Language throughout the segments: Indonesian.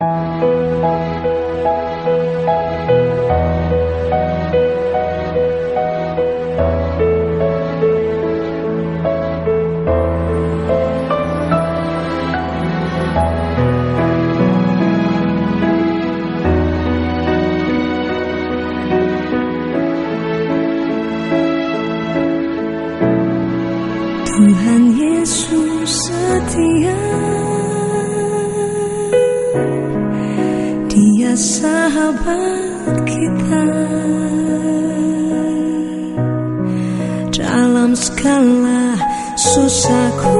Tuhan Yesus setia sahabat kita. Dalam skala susahku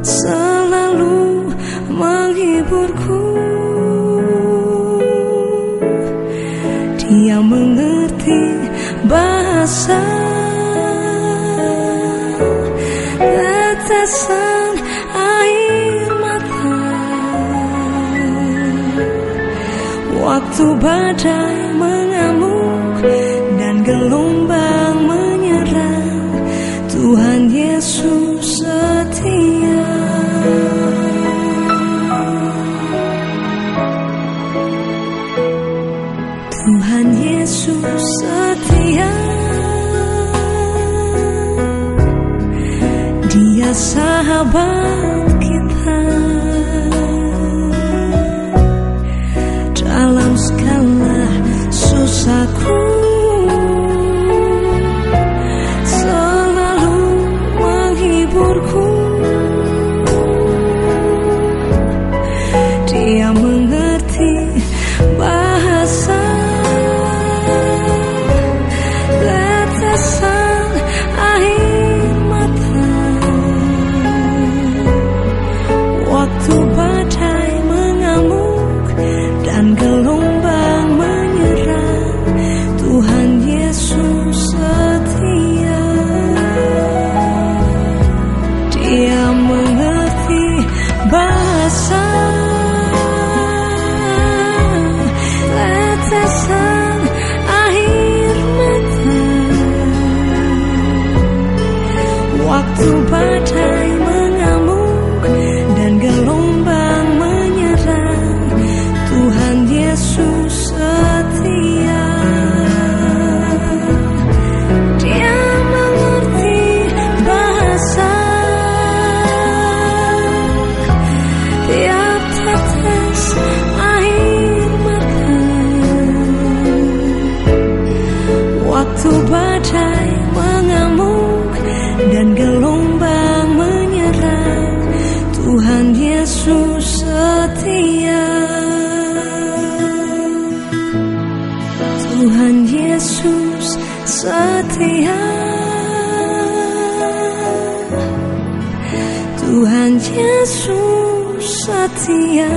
Selalu menghiburku. Dia mengerti bahasa tetesan Waktu badai mengamuk dan gelombang menyerang. Tuhan Yesus setia. Tuhan Yesus setia. Dia sahabat dan gelombang setia Tuhan Yesus setia